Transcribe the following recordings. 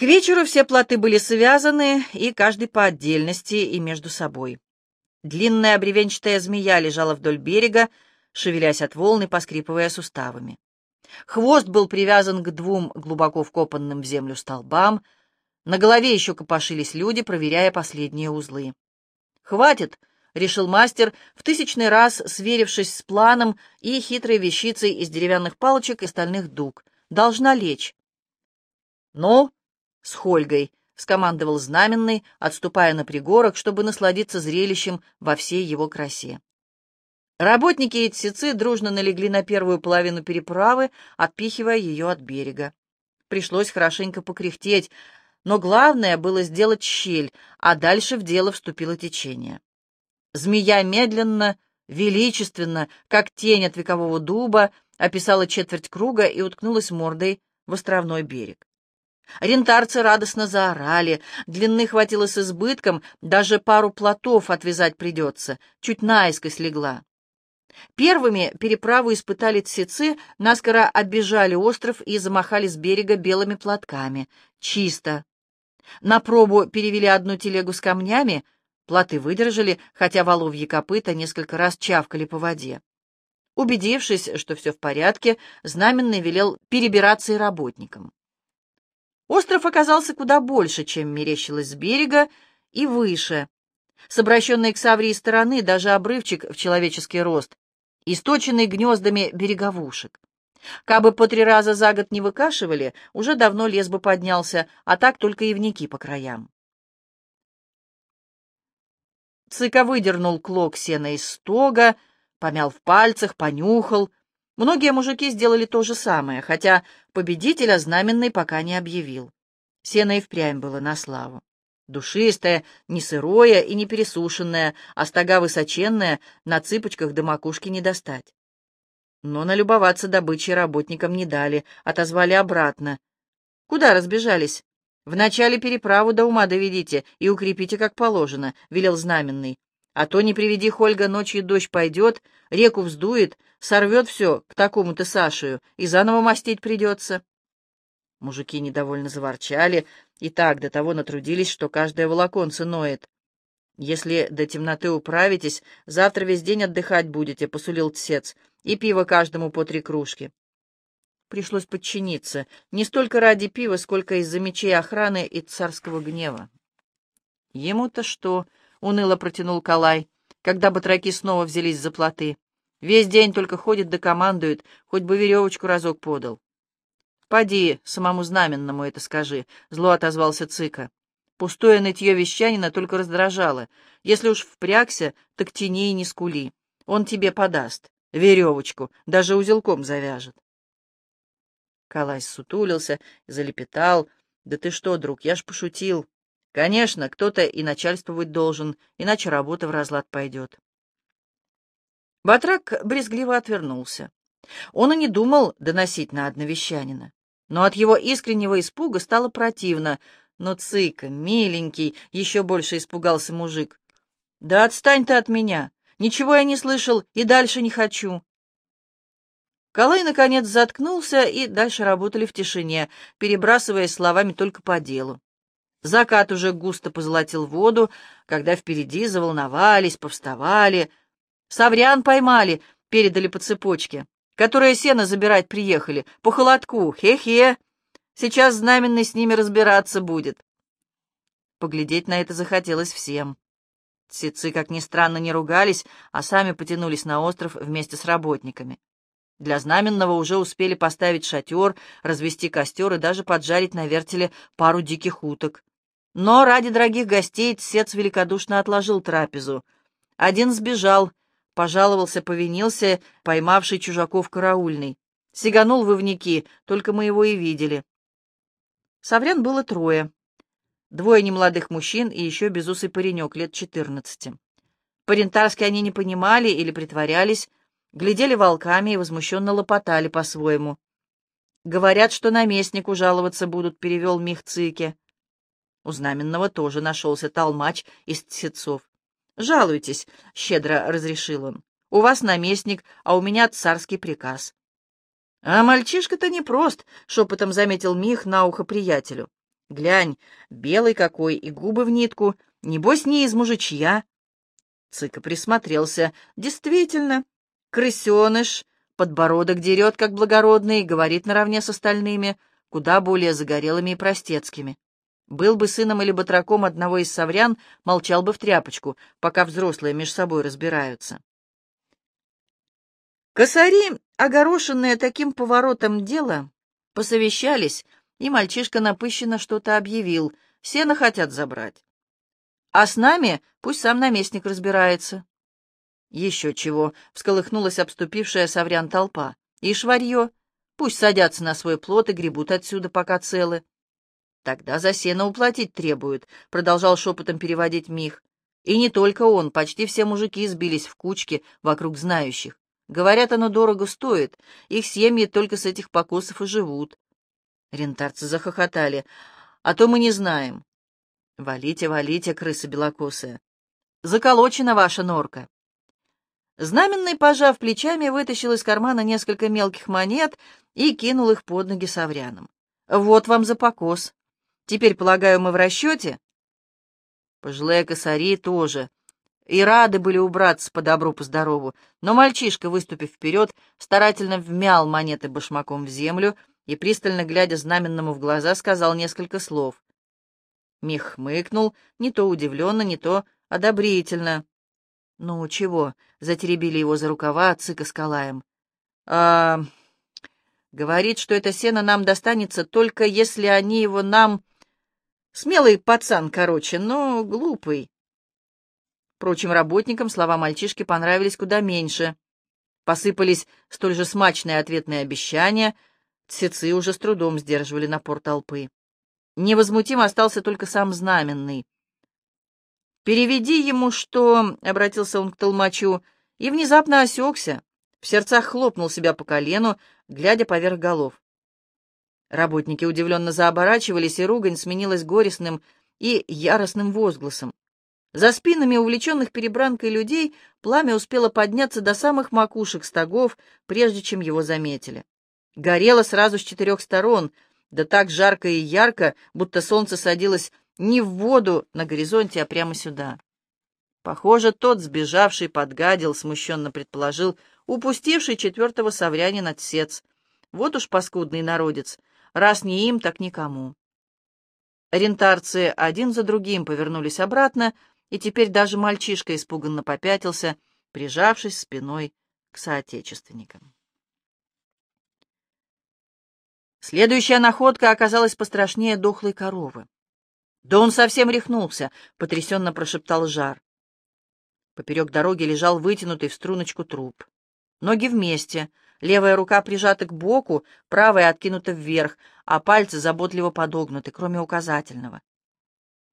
К вечеру все плоты были связаны, и каждый по отдельности и между собой. Длинная бревенчатая змея лежала вдоль берега, шевелясь от волны, поскрипывая суставами. Хвост был привязан к двум глубоко вкопанным в землю столбам, на голове еще копошились люди, проверяя последние узлы. «Хватит!» — решил мастер, в тысячный раз сверившись с планом и хитрой вещицей из деревянных палочек и стальных дуг. «Должна лечь». «Ну?» С Хольгой», — скомандовал Знаменный, отступая на пригорок, чтобы насладиться зрелищем во всей его красе. Работники и тсицы дружно налегли на первую половину переправы, отпихивая ее от берега. Пришлось хорошенько покряхтеть, но главное было сделать щель, а дальше в дело вступило течение. Змея медленно, величественно, как тень от векового дуба, описала четверть круга и уткнулась мордой в островной берег. Рентарцы радостно заорали, длины хватило с избытком, даже пару плотов отвязать придется, чуть наискось легла. Первыми переправу испытали тсецы, наскоро оббежали остров и замахали с берега белыми платками. Чисто. На пробу перевели одну телегу с камнями, плоты выдержали, хотя воловьи копыта несколько раз чавкали по воде. Убедившись, что все в порядке, Знаменный велел перебираться и работникам. Остров оказался куда больше, чем мерещилось с берега, и выше. С обращенной к Саврии стороны даже обрывчик в человеческий рост, источенный гнездами береговушек. Кабы по три раза за год не выкашивали, уже давно лес бы поднялся, а так только ивники по краям. Цыка выдернул клок сена из стога, помял в пальцах, понюхал. Многие мужики сделали то же самое, хотя победителя знаменный пока не объявил. Сено и впрямь было на славу. Душистое, не сырое и не пересушенное, а стога высоченная, на цыпочках до макушки не достать. Но налюбоваться добычей работникам не дали, отозвали обратно. Куда разбежались? Вначале переправу до ума доведите и укрепите как положено, — велел знаменный. А то не приведи Хольга, ночью дождь пойдет, реку вздует, сорвет все к такому-то Сашию, и заново мастить придется. Мужики недовольно заворчали, и так до того натрудились, что каждое волоконце ноет. «Если до темноты управитесь, завтра весь день отдыхать будете», — посулил Тсец, — «и пиво каждому по три кружки». Пришлось подчиниться, не столько ради пива, сколько из-за мечей охраны и царского гнева. «Ему-то что?» — уныло протянул Калай, когда батраки снова взялись за плоты. «Весь день только ходит да командует, хоть бы веревочку разок подал». «Поди, самому знаменному это скажи», — зло отозвался Цыка. Пустое нытье вещанина только раздражало. Если уж впрягся, так тяни и не скули. Он тебе подаст. Веревочку, даже узелком завяжет. Калай сутулился, залепетал. «Да ты что, друг, я ж пошутил. Конечно, кто-то и начальствовать должен, иначе работа в разлад пойдет. Батрак брезгливо отвернулся. Он и не думал доносить на одновещанина. Но от его искреннего испуга стало противно. Но цыка, миленький, еще больше испугался мужик. «Да отстань ты от меня! Ничего я не слышал и дальше не хочу!» Калай, наконец, заткнулся, и дальше работали в тишине, перебрасываясь словами только по делу. Закат уже густо позолотил воду, когда впереди заволновались, повставали. Саврян поймали, передали по цепочке, которые сено забирать приехали, по холодку, хе-хе. Сейчас знаменный с ними разбираться будет. Поглядеть на это захотелось всем. Сицы, как ни странно, не ругались, а сами потянулись на остров вместе с работниками. Для знаменного уже успели поставить шатер, развести костер и даже поджарить на вертеле пару диких уток. Но ради дорогих гостей Тсец великодушно отложил трапезу. Один сбежал, пожаловался, повинился, поймавший чужаков караульный. Сиганул в ивники, только мы его и видели. Саврян было трое. Двое немолодых мужчин и еще безусый паренек лет четырнадцати. По-рентарски они не понимали или притворялись, глядели волками и возмущенно лопотали по-своему. «Говорят, что наместнику жаловаться будут», — перевел Мих Цики. У Знаменного тоже нашелся толмач из тсецов. «Жалуйтесь», — щедро разрешил он. «У вас наместник, а у меня царский приказ». «А мальчишка-то непрост», — шепотом заметил Мих на ухо приятелю. Глянь, белый какой и губы в нитку, небось не из мужичья. Цыка присмотрелся. Действительно, крысеныш, подбородок дерет, как благородный, говорит наравне с остальными, куда более загорелыми и простецкими. Был бы сыном или батраком одного из саврян, молчал бы в тряпочку, пока взрослые между собой разбираются. Косари, огорошенные таким поворотом дела, посовещались, и мальчишка напыщенно что-то объявил. Сено хотят забрать. А с нами пусть сам наместник разбирается. Еще чего, — всколыхнулась обступившая соврян толпа. И шварье. Пусть садятся на свой плот и гребут отсюда, пока целы. Тогда за сено уплатить требуют, — продолжал шепотом переводить Мих. И не только он, почти все мужики сбились в кучки вокруг знающих. Говорят, оно дорого стоит, их семьи только с этих покосов и живут. Рентарцы захохотали. А то мы не знаем. Валите, валите, крыса белокосая. Заколочена ваша норка. Знаменный, пожав плечами, вытащил из кармана несколько мелких монет и кинул их под ноги саврянам. Вот вам за покос. Теперь, полагаю, мы в расчете? Пожилые косари тоже. И рады были убраться по добру, по здорову, но мальчишка, выступив вперед, старательно вмял монеты башмаком в землю и, пристально глядя знаменному в глаза, сказал несколько слов. Мих хмыкнул, не то удивленно, не то одобрительно. «Ну, чего?» — затеребили его за рукава цыка с Калаем. «А...» «Говорит, что это сено нам достанется, только если они его нам...» «Смелый пацан, короче, но глупый». Впрочем, работникам слова мальчишки понравились куда меньше. Посыпались столь же смачные ответные обещания, тсецы уже с трудом сдерживали напор толпы. Невозмутим остался только сам знаменный. «Переведи ему, что...» — обратился он к толмачу, и внезапно осекся, в сердцах хлопнул себя по колену, глядя поверх голов. Работники удивленно заоборачивались, и ругань сменилась горестным и яростным возгласом. За спинами увлеченных перебранкой людей пламя успело подняться до самых макушек стогов, прежде чем его заметили. Горело сразу с четырех сторон — да так жарко и ярко, будто солнце садилось не в воду на горизонте, а прямо сюда. Похоже, тот, сбежавший, подгадил, смущенно предположил, упустивший четвертого соврянина отсец. Вот уж паскудный народец, раз не им, так никому. Рентарцы один за другим повернулись обратно, и теперь даже мальчишка испуганно попятился, прижавшись спиной к соотечественникам. Следующая находка оказалась пострашнее дохлой коровы. «Да он совсем рехнулся!» — потрясенно прошептал Жар. Поперек дороги лежал вытянутый в струночку труп. Ноги вместе, левая рука прижата к боку, правая откинута вверх, а пальцы заботливо подогнуты, кроме указательного.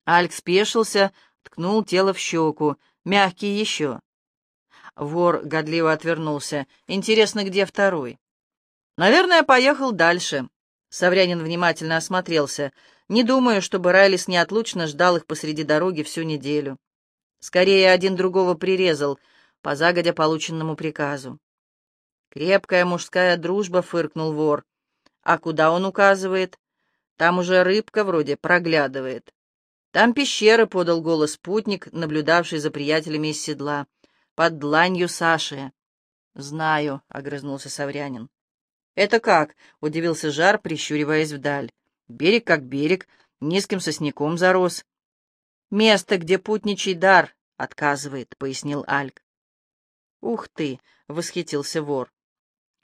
Альк спешился, ткнул тело в щеку. Мягкий еще. Вор годливо отвернулся. Интересно, где второй? Наверное, поехал дальше. Саврянин внимательно осмотрелся. Не думаю, чтобы Райлис неотлучно ждал их посреди дороги всю неделю. Скорее, один другого прирезал, по загодя полученному приказу. «Крепкая мужская дружба», — фыркнул вор. «А куда он указывает? Там уже рыбка вроде проглядывает». «Там пещеры», — подал голос путник, наблюдавший за приятелями из седла. «Под дланью Саши». «Знаю», — огрызнулся Саврянин. «Это как?» — удивился Жар, прищуриваясь вдаль. «Берег как берег, низким сосняком зарос». «Место, где путничий дар отказывает», — пояснил Альк. «Ух ты!» — восхитился вор.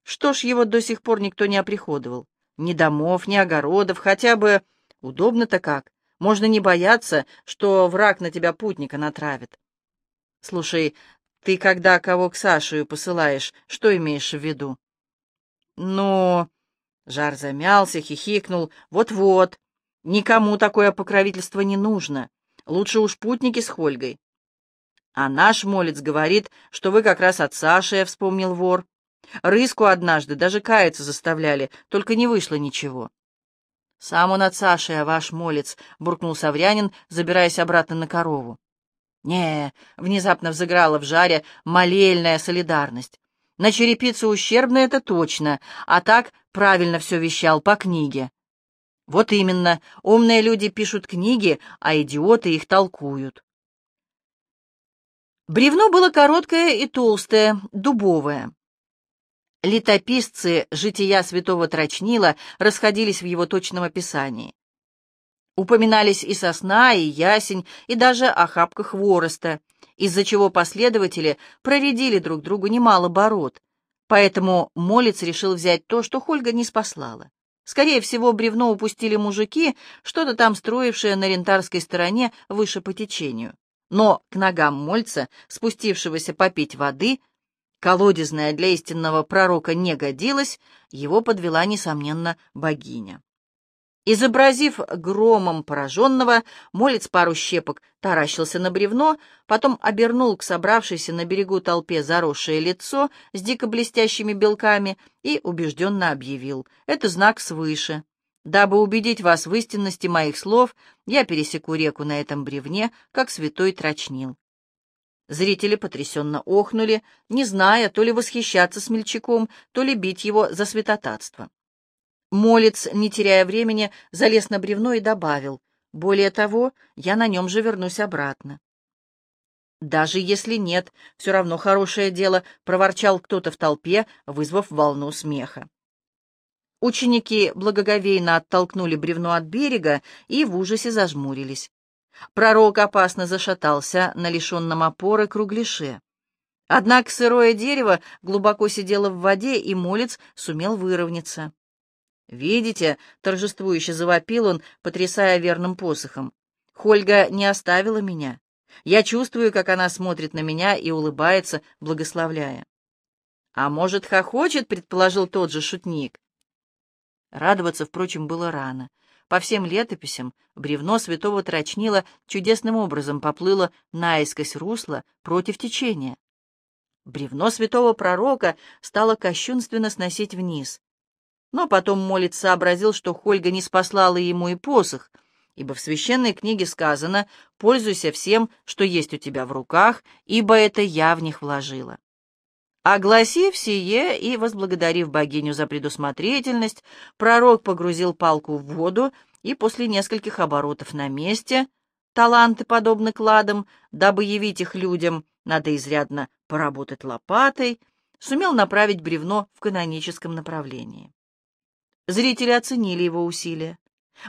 «Что ж его до сих пор никто не оприходовал? Ни домов, ни огородов, хотя бы... Удобно-то как. Можно не бояться, что враг на тебя путника натравит. Слушай, ты когда кого к Сашею посылаешь, что имеешь в виду?» Но... Жар замялся, хихикнул. Вот-вот. Никому такое покровительство не нужно. Лучше уж путники с Хольгой. А наш молец говорит, что вы как раз от Саши, вспомнил вор. Рыску однажды даже каяться заставляли, только не вышло ничего. «Сам он от Саши, а ваш молец», — буркнул Саврянин, забираясь обратно на корову. не внезапно взыграла в жаре молельная солидарность. На черепицу ущербно это точно, а так правильно все вещал по книге. Вот именно, умные люди пишут книги, а идиоты их толкуют. Бревно было короткое и толстое, дубовое. Летописцы жития святого Трочнила расходились в его точном описании. Упоминались и сосна, и ясень, и даже охапка хвороста, из-за чего последователи проредили друг другу немало бород. Поэтому Молец решил взять то, что Хольга не спаслала. Скорее всего, бревно упустили мужики, что-то там строившие на рентарской стороне выше по течению. Но к ногам Мольца, спустившегося попить воды, колодезная для истинного пророка не годилась, его подвела, несомненно, богиня. Изобразив громом пораженного, молец пару щепок таращился на бревно, потом обернул к собравшейся на берегу толпе заросшее лицо с дико блестящими белками и убежденно объявил «Это знак свыше». Дабы убедить вас в истинности моих слов, я пересеку реку на этом бревне, как святой трочнил. Зрители потрясенно охнули, не зная, то ли восхищаться смельчаком, то ли бить его за святотатство. Молец, не теряя времени, залез на бревно и добавил, «Более того, я на нем же вернусь обратно». «Даже если нет, все равно хорошее дело», — проворчал кто-то в толпе, вызвав волну смеха. Ученики благоговейно оттолкнули бревно от берега и в ужасе зажмурились. Пророк опасно зашатался на лишенном опоры кругляше. Однако сырое дерево глубоко сидело в воде, и молец сумел выровняться. «Видите?» — торжествующе завопил он, потрясая верным посохом. «Хольга не оставила меня. Я чувствую, как она смотрит на меня и улыбается, благословляя». «А может, хохочет?» — предположил тот же шутник. Радоваться, впрочем, было рано. По всем летописям бревно святого Трочнила чудесным образом поплыло наискось русла против течения. Бревно святого пророка стало кощунственно сносить вниз. Но потом молец сообразил, что Хольга не спаслала ему и посох, ибо в священной книге сказано «Пользуйся всем, что есть у тебя в руках, ибо это я в них вложила». Огласив сие и возблагодарив богиню за предусмотрительность, пророк погрузил палку в воду и после нескольких оборотов на месте, таланты подобны кладам, дабы явить их людям, надо изрядно поработать лопатой, сумел направить бревно в каноническом направлении. Зрители оценили его усилия.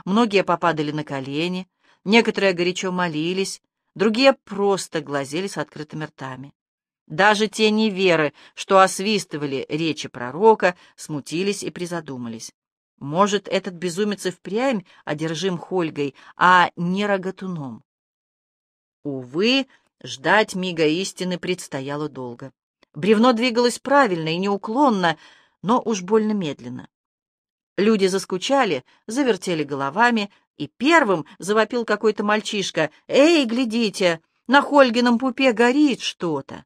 Многие попадали на колени, некоторые горячо молились, другие просто глазели с открытыми ртами. Даже те неверы, что освистывали речи пророка, смутились и призадумались. Может, этот безумец и впрямь одержим Хольгой, а не рогатуном? Увы, ждать мига истины предстояло долго. Бревно двигалось правильно и неуклонно, но уж больно медленно. Люди заскучали, завертели головами, и первым завопил какой-то мальчишка. «Эй, глядите, на Хольгином пупе горит что-то!»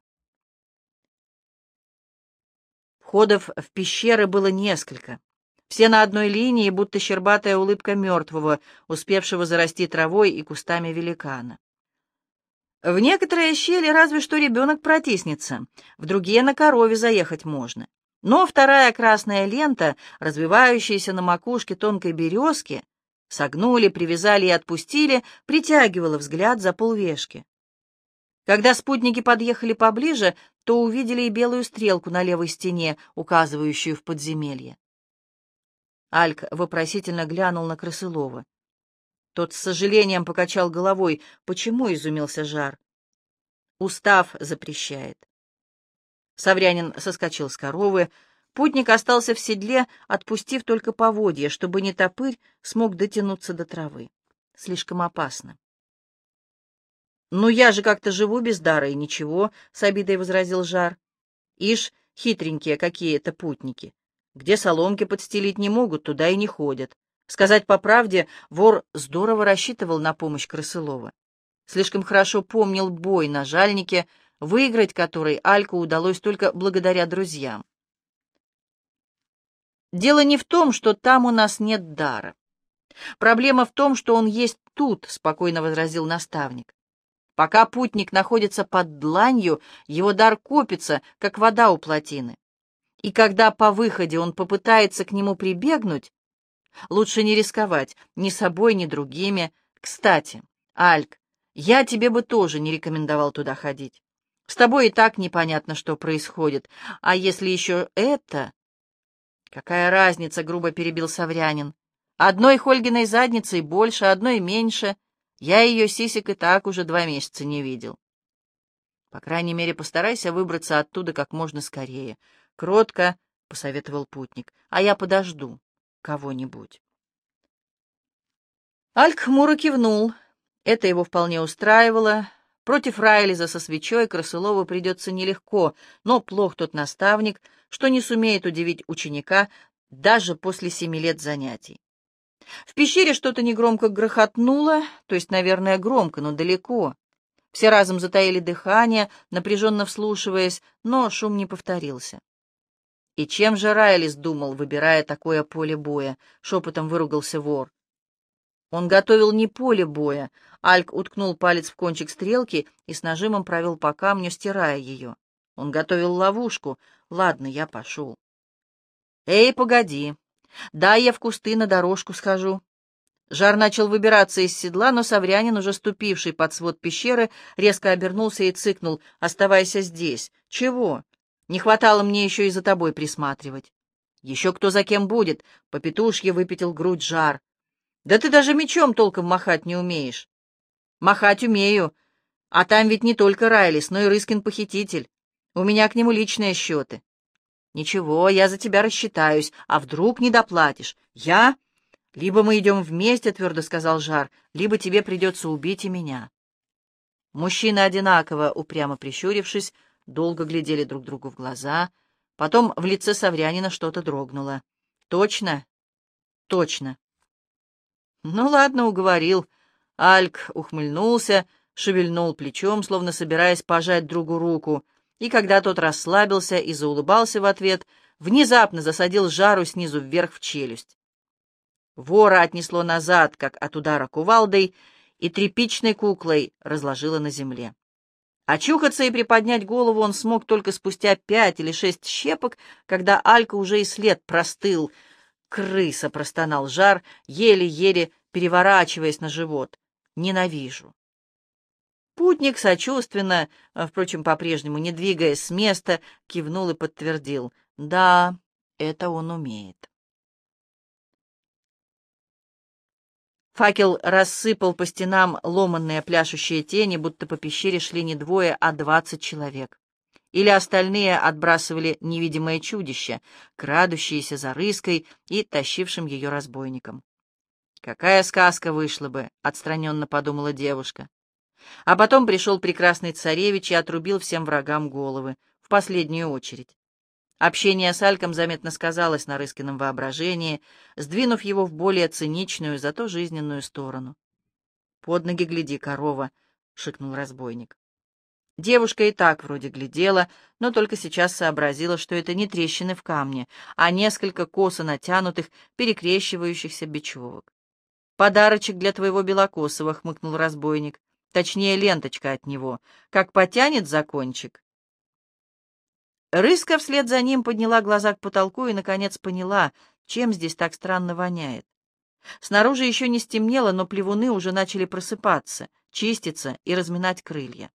Входов в пещеры было несколько. Все на одной линии, будто щербатая улыбка мертвого, успевшего зарасти травой и кустами великана. В некоторые щели разве что ребенок протиснется, в другие на корове заехать можно. Но вторая красная лента, развивающаяся на макушке тонкой березки, согнули, привязали и отпустили, притягивала взгляд за полвешки. Когда спутники подъехали поближе, то увидели и белую стрелку на левой стене, указывающую в подземелье. Альк вопросительно глянул на Крысылова. Тот с сожалением покачал головой. Почему изумился жар? Устав запрещает. Саврянин соскочил с коровы. Путник остался в седле, отпустив только поводья, чтобы не топырь смог дотянуться до травы. Слишком опасно. «Ну, я же как-то живу без дара, и ничего», — с обидой возразил Жар. «Ишь, хитренькие какие-то путники. Где соломки подстелить не могут, туда и не ходят. Сказать по правде, вор здорово рассчитывал на помощь Крысылова. Слишком хорошо помнил бой на жальнике, выиграть который Альку удалось только благодаря друзьям. Дело не в том, что там у нас нет дара. Проблема в том, что он есть тут, — спокойно возразил наставник. Пока путник находится под дланью, его дар копится, как вода у плотины. И когда по выходе он попытается к нему прибегнуть, Лучше не рисковать ни собой, ни другими. Кстати, Альк, я тебе бы тоже не рекомендовал туда ходить. С тобой и так непонятно, что происходит. А если еще это... Какая разница, грубо перебил Саврянин. Одной Хольгиной задницей больше, одной меньше. Я ее сисек и так уже два месяца не видел. По крайней мере, постарайся выбраться оттуда как можно скорее. Кротко, — посоветовал путник, — а я подожду кого-нибудь. Альк хмуро кивнул. Это его вполне устраивало. Против Райлиза со свечой Красылову придется нелегко, но плох тот наставник, что не сумеет удивить ученика даже после семи лет занятий. В пещере что-то негромко грохотнуло, то есть, наверное, громко, но далеко. Все разом затаили дыхание, напряженно вслушиваясь, но шум не повторился. И чем же Райлис думал, выбирая такое поле боя? Шепотом выругался вор. Он готовил не поле боя. Альк уткнул палец в кончик стрелки и с нажимом провел по камню, стирая ее. Он готовил ловушку. Ладно, я пошел. Эй, погоди. Дай я в кусты на дорожку схожу. Жар начал выбираться из седла, но Саврянин, уже ступивший под свод пещеры, резко обернулся и цыкнул. «Оставайся здесь». «Чего? Не хватало мне еще и за тобой присматривать». «Еще кто за кем будет?» — попетушье выпятил грудь жар. Да ты даже мечом толком махать не умеешь. Махать умею. А там ведь не только Райлис, но и Рыскин похититель. У меня к нему личные счеты. Ничего, я за тебя рассчитаюсь. А вдруг не доплатишь? Я? Либо мы идем вместе, твердо сказал Жар, либо тебе придется убить и меня. Мужчины, одинаково упрямо прищурившись, долго глядели друг другу в глаза. Потом в лице Саврянина что-то дрогнуло. «Точно? Точно. «Ну ладно, уговорил». Альк ухмыльнулся, шевельнул плечом, словно собираясь пожать другу руку, и когда тот расслабился и заулыбался в ответ, внезапно засадил жару снизу вверх в челюсть. Вора отнесло назад, как от удара кувалдой, и тряпичной куклой разложило на земле. Очухаться и приподнять голову он смог только спустя пять или шесть щепок, когда Алька уже и след простыл — «Крыса!» — простонал жар, еле-еле переворачиваясь на живот. «Ненавижу!» Путник сочувственно, а, впрочем, по-прежнему не двигаясь с места, кивнул и подтвердил. «Да, это он умеет». Факел рассыпал по стенам ломанные пляшущие тени, будто по пещере шли не двое, а двадцать человек или остальные отбрасывали невидимое чудище, крадущееся за рыской и тащившим ее разбойником. «Какая сказка вышла бы!» — отстраненно подумала девушка. А потом пришел прекрасный царевич и отрубил всем врагам головы, в последнюю очередь. Общение с Альком заметно сказалось на Рыскином воображении, сдвинув его в более циничную, зато жизненную сторону. «Под ноги гляди, корова!» — шикнул разбойник. Девушка и так вроде глядела, но только сейчас сообразила, что это не трещины в камне, а несколько косо натянутых, перекрещивающихся бечевок. «Подарочек для твоего белокосого», — хмыкнул разбойник. «Точнее, ленточка от него. Как потянет закончик». Рыска вслед за ним подняла глаза к потолку и, наконец, поняла, чем здесь так странно воняет. Снаружи еще не стемнело, но плевуны уже начали просыпаться, чиститься и разминать крылья.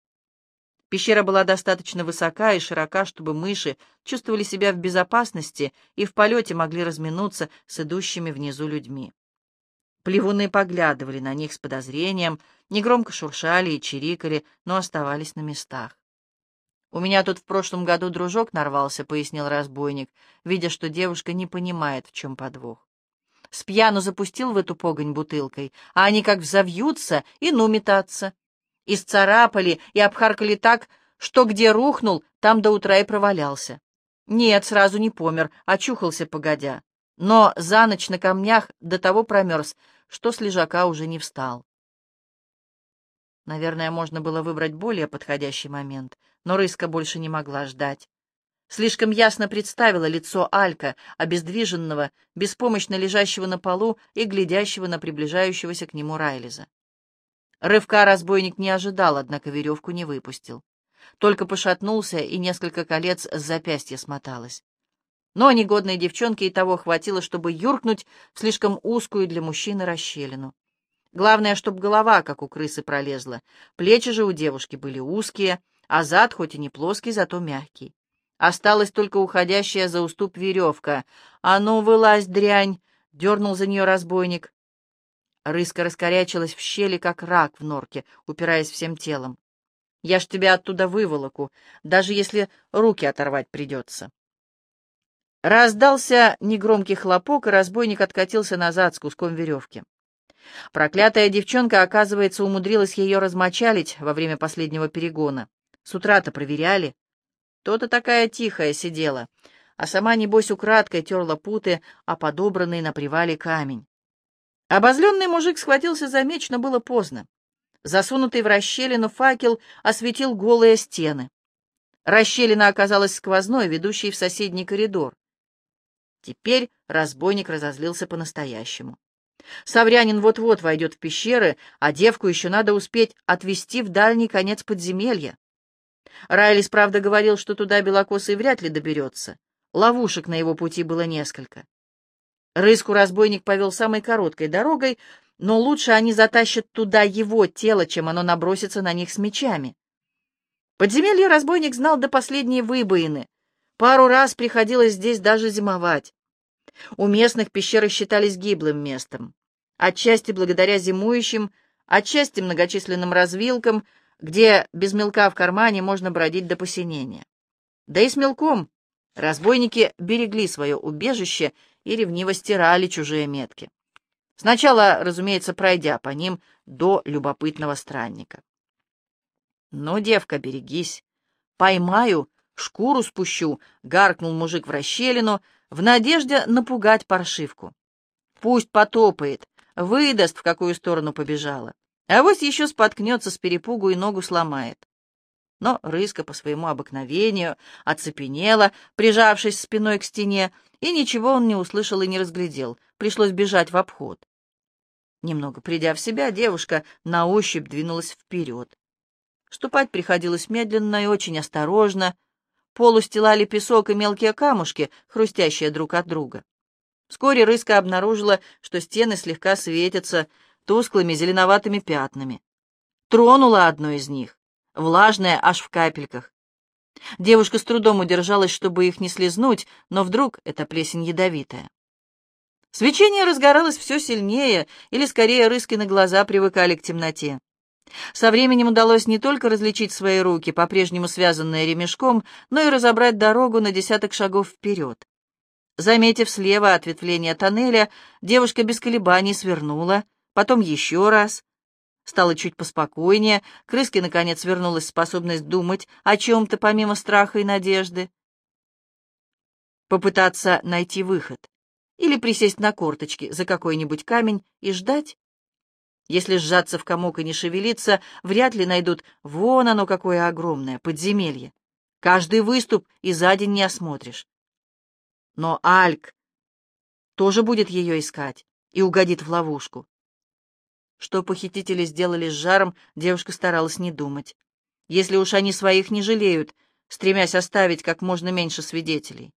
Пещера была достаточно высока и широка, чтобы мыши чувствовали себя в безопасности и в полете могли разминуться с идущими внизу людьми. Плевуны поглядывали на них с подозрением, негромко шуршали и чирикали, но оставались на местах. «У меня тут в прошлом году дружок нарвался», — пояснил разбойник, видя, что девушка не понимает, в чем подвох. С пьяну запустил в эту погонь бутылкой, а они как взовьются и ну метаться. Исцарапали и обхаркали так, что где рухнул, там до утра и провалялся. Нет, сразу не помер, очухался погодя. Но за ночь на камнях до того промерз, что с лежака уже не встал. Наверное, можно было выбрать более подходящий момент, но Рыска больше не могла ждать. Слишком ясно представила лицо Алька, обездвиженного, беспомощно лежащего на полу и глядящего на приближающегося к нему Райлиза. Рывка разбойник не ожидал, однако веревку не выпустил. Только пошатнулся, и несколько колец с запястья смоталось. Но негодной девчонке и того хватило, чтобы юркнуть в слишком узкую для мужчины расщелину. Главное, чтоб голова, как у крысы, пролезла. Плечи же у девушки были узкие, а зад хоть и не плоский, зато мягкий. Осталась только уходящая за уступ веревка. «А ну, вылазь, дрянь!» — дернул за нее разбойник. Рыска раскорячилась в щели, как рак в норке, упираясь всем телом. «Я ж тебя оттуда выволоку, даже если руки оторвать придется». Раздался негромкий хлопок, и разбойник откатился назад с куском веревки. Проклятая девчонка, оказывается, умудрилась ее размочалить во время последнего перегона. С утра-то проверяли. То-то такая тихая сидела, а сама, небось, украдкой терла путы, а подобранный на привале камень. Обозленный мужик схватился за меч, но было поздно. Засунутый в расщелину факел осветил голые стены. Расщелина оказалась сквозной, ведущей в соседний коридор. Теперь разбойник разозлился по-настоящему. Саврянин вот-вот войдет в пещеры, а девку еще надо успеть отвести в дальний конец подземелья. Райлис, правда, говорил, что туда белокосый вряд ли доберется. Ловушек на его пути было несколько. Рыску разбойник повел самой короткой дорогой, но лучше они затащат туда его тело, чем оно набросится на них с мечами. Подземелье разбойник знал до последней выбоины. Пару раз приходилось здесь даже зимовать. У местных пещеры считались гиблым местом. Отчасти благодаря зимующим, отчасти многочисленным развилкам, где без мелка в кармане можно бродить до посинения. Да и с мелком разбойники берегли свое убежище и ревниво стирали чужие метки. Сначала, разумеется, пройдя по ним до любопытного странника. «Ну, девка, берегись! Поймаю, шкуру спущу!» — гаркнул мужик в расщелину, в надежде напугать паршивку. «Пусть потопает, выдаст, в какую сторону побежала, а вось еще споткнется с перепугу и ногу сломает». Но рыска по своему обыкновению оцепенела, прижавшись спиной к стене, и ничего он не услышал и не разглядел. Пришлось бежать в обход. Немного придя в себя, девушка на ощупь двинулась вперед. Ступать приходилось медленно и очень осторожно. Пол устилали песок и мелкие камушки, хрустящие друг от друга. Вскоре Рыска обнаружила, что стены слегка светятся тусклыми зеленоватыми пятнами. Тронула одно из них, влажное аж в капельках. Девушка с трудом удержалась, чтобы их не слезнуть, но вдруг эта плесень ядовитая. Свечение разгоралось все сильнее, или скорее Рыскины глаза привыкали к темноте. Со временем удалось не только различить свои руки, по-прежнему связанные ремешком, но и разобрать дорогу на десяток шагов вперед. Заметив слева ответвление тоннеля, девушка без колебаний свернула, потом еще раз, Стало чуть поспокойнее, крыске, наконец, вернулась способность думать о чем-то помимо страха и надежды. Попытаться найти выход. Или присесть на корточки за какой-нибудь камень и ждать. Если сжаться в комок и не шевелиться, вряд ли найдут вон оно какое огромное, подземелье. Каждый выступ и за день не осмотришь. Но Альк тоже будет ее искать и угодит в ловушку. Что похитители сделали с жаром, девушка старалась не думать. Если уж они своих не жалеют, стремясь оставить как можно меньше свидетелей.